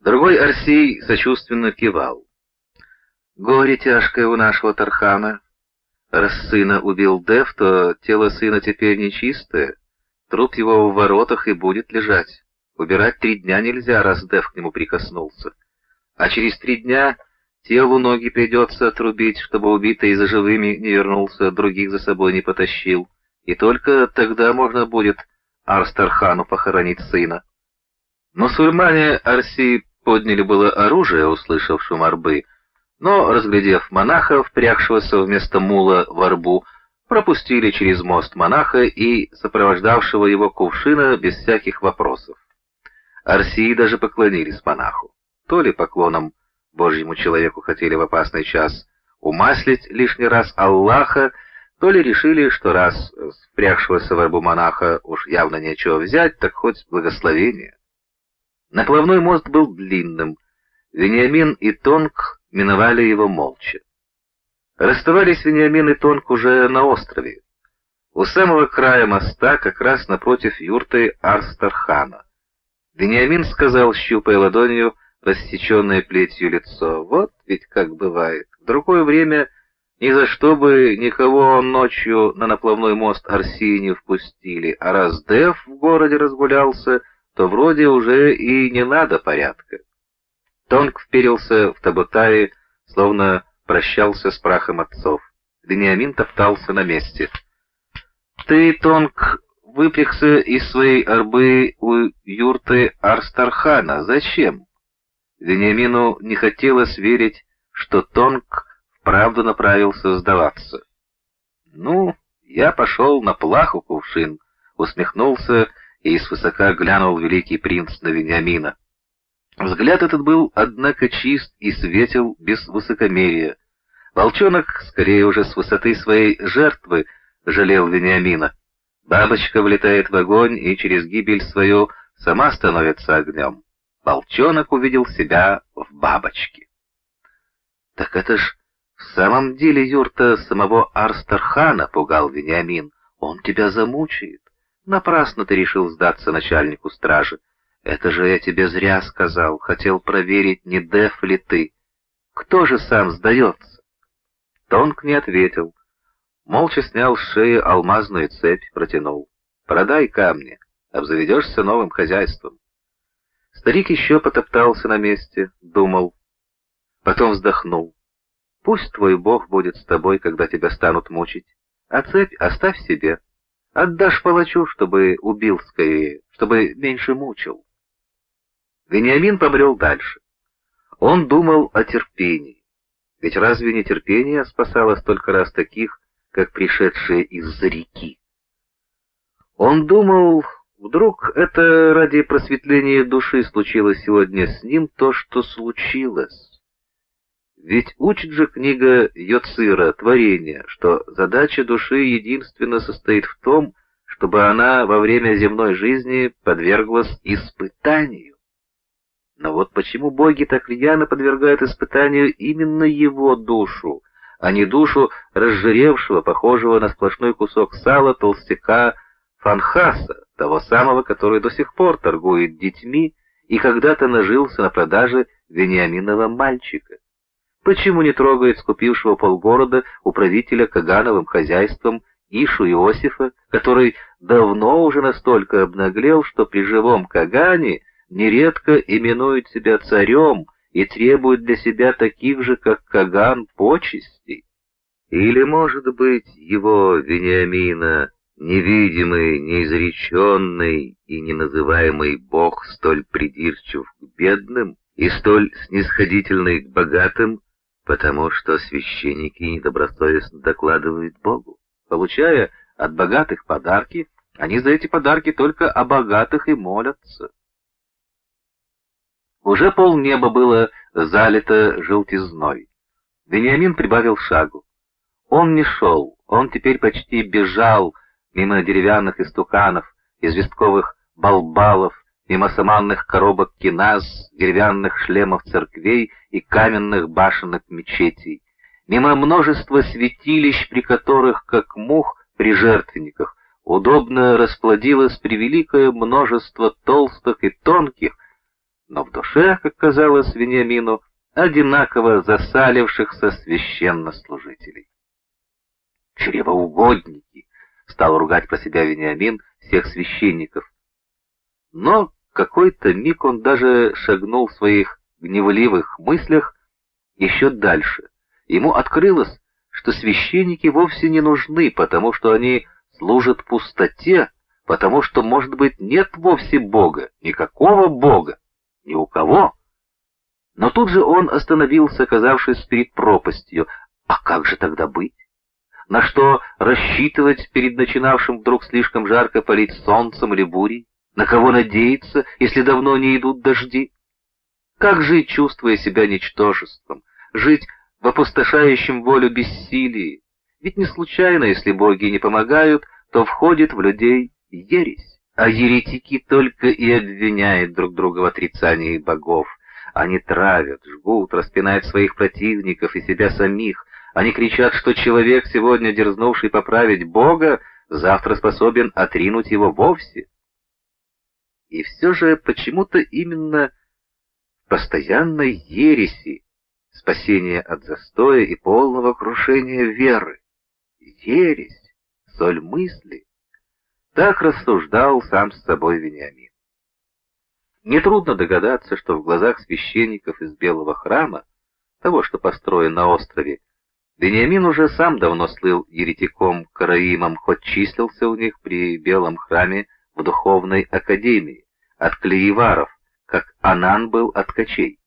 Другой Арсий сочувственно кивал. Горе тяжкое у нашего Тархана. Раз сына убил Дев, то тело сына теперь нечистое. Труп его в воротах и будет лежать. Убирать три дня нельзя, раз Дев к нему прикоснулся. А через три дня телу ноги придется отрубить, чтобы убитый за живыми не вернулся, других за собой не потащил. И только тогда можно будет Арстархану похоронить сына. Мусульмане Арси подняли было оружие, услышав шум арбы, но, разглядев монаха, впрягшегося вместо мула в арбу, пропустили через мост монаха и сопровождавшего его кувшина без всяких вопросов. Арсии даже поклонились монаху. То ли поклоном Божьему человеку хотели в опасный час умаслить лишний раз Аллаха, то ли решили, что раз впрягшегося в арбу монаха уж явно нечего взять, так хоть благословение. Наплавной мост был длинным. Вениамин и Тонг миновали его молча. Расставались Вениамин и Тонг уже на острове. У самого края моста, как раз напротив юрты Арстархана. Вениамин сказал, щупая ладонью рассеченное плетью лицо, «Вот ведь как бывает. В другое время ни за что бы никого ночью на наплавной мост Арсии не впустили, а раз Дев в городе разгулялся, то вроде уже и не надо порядка». Тонг вперился в Табутаи, словно прощался с прахом отцов. Вениамин топтался на месте. «Ты, Тонг, выпрягся из своей арбы у юрты Арстархана. Зачем?» Вениамину не хотелось верить, что Тонг вправду направился сдаваться. «Ну, я пошел на плаху, кувшин», — усмехнулся и свысока глянул великий принц на Вениамина. Взгляд этот был, однако, чист и светел без высокомерия. Волчонок, скорее уже с высоты своей жертвы, жалел Вениамина. Бабочка влетает в огонь и через гибель свою сама становится огнем. Волчонок увидел себя в бабочке. «Так это ж в самом деле юрта самого Арстархана», — пугал Вениамин. «Он тебя замучает. Напрасно ты решил сдаться начальнику стражи. Это же я тебе зря сказал, хотел проверить, не деф ли ты. Кто же сам сдается? Тонк не ответил. Молча снял с шеи алмазную цепь, протянул. Продай камни, обзаведешься новым хозяйством. Старик еще потоптался на месте, думал. Потом вздохнул. Пусть твой бог будет с тобой, когда тебя станут мучить, а цепь оставь себе. Отдашь палачу, чтобы убил скорее, чтобы меньше мучил. Вениамин побрел дальше. Он думал о терпении. Ведь разве не терпение спасало столько раз таких, как пришедшие из-за реки? Он думал, вдруг это ради просветления души случилось сегодня с ним то, что случилось. Ведь учит же книга Йоцира, творение, что задача души единственно состоит в том, чтобы она во время земной жизни подверглась испытанию. Но вот почему боги так рьяно подвергают испытанию именно его душу, а не душу разжиревшего, похожего на сплошной кусок сала толстяка Фанхаса, того самого, который до сих пор торгует детьми и когда-то нажился на продаже Вениаминова мальчика? Почему не трогает скупившего полгорода управителя Кагановым хозяйством Ишу Иосифа, который давно уже настолько обнаглел, что при живом Кагане нередко именует себя царем и требует для себя таких же, как Каган, почестей? Или, может быть, его Вениамина, невидимый, неизреченный и неназываемый бог, столь придирчив к бедным и столь снисходительный к богатым, потому что священники недобросовестно докладывают Богу, получая от богатых подарки, они за эти подарки только о богатых и молятся. Уже полнеба было залито желтизной. Вениамин прибавил шагу. Он не шел, он теперь почти бежал мимо деревянных истуканов, известковых балбалов, мимо саманных коробок киназ, деревянных шлемов церквей и каменных башенок мечетей, мимо множества святилищ, при которых, как мух при жертвенниках, удобно расплодилось превеликое множество толстых и тонких, но в душе, как казалось Вениамину, одинаково засалившихся священнослужителей. «Чревоугодники!» — стал ругать про себя Вениамин всех священников. Но какой-то миг он даже шагнул в своих гневливых мыслях еще дальше. Ему открылось, что священники вовсе не нужны, потому что они служат пустоте, потому что, может быть, нет вовсе Бога, никакого Бога, ни у кого. Но тут же он остановился, оказавшись перед пропастью. А как же тогда быть? На что рассчитывать перед начинавшим вдруг слишком жарко палить солнцем или бурей? На кого надеяться, если давно не идут дожди? Как жить, чувствуя себя ничтожеством? Жить в опустошающем волю бессилии? Ведь не случайно, если боги не помогают, то входит в людей ересь. А еретики только и обвиняют друг друга в отрицании богов. Они травят, жгут, распинают своих противников и себя самих. Они кричат, что человек, сегодня дерзнувший поправить Бога, завтра способен отринуть его вовсе. И все же почему-то именно в постоянной ереси спасение от застоя и полного крушения веры. Ересь, соль мысли. Так рассуждал сам с собой Вениамин. Нетрудно догадаться, что в глазах священников из Белого храма, того, что построен на острове, Вениамин уже сам давно слыл еретиком-караимом, хоть числился у них при Белом храме в духовной академии, от клееваров, как Анан был от ткачей.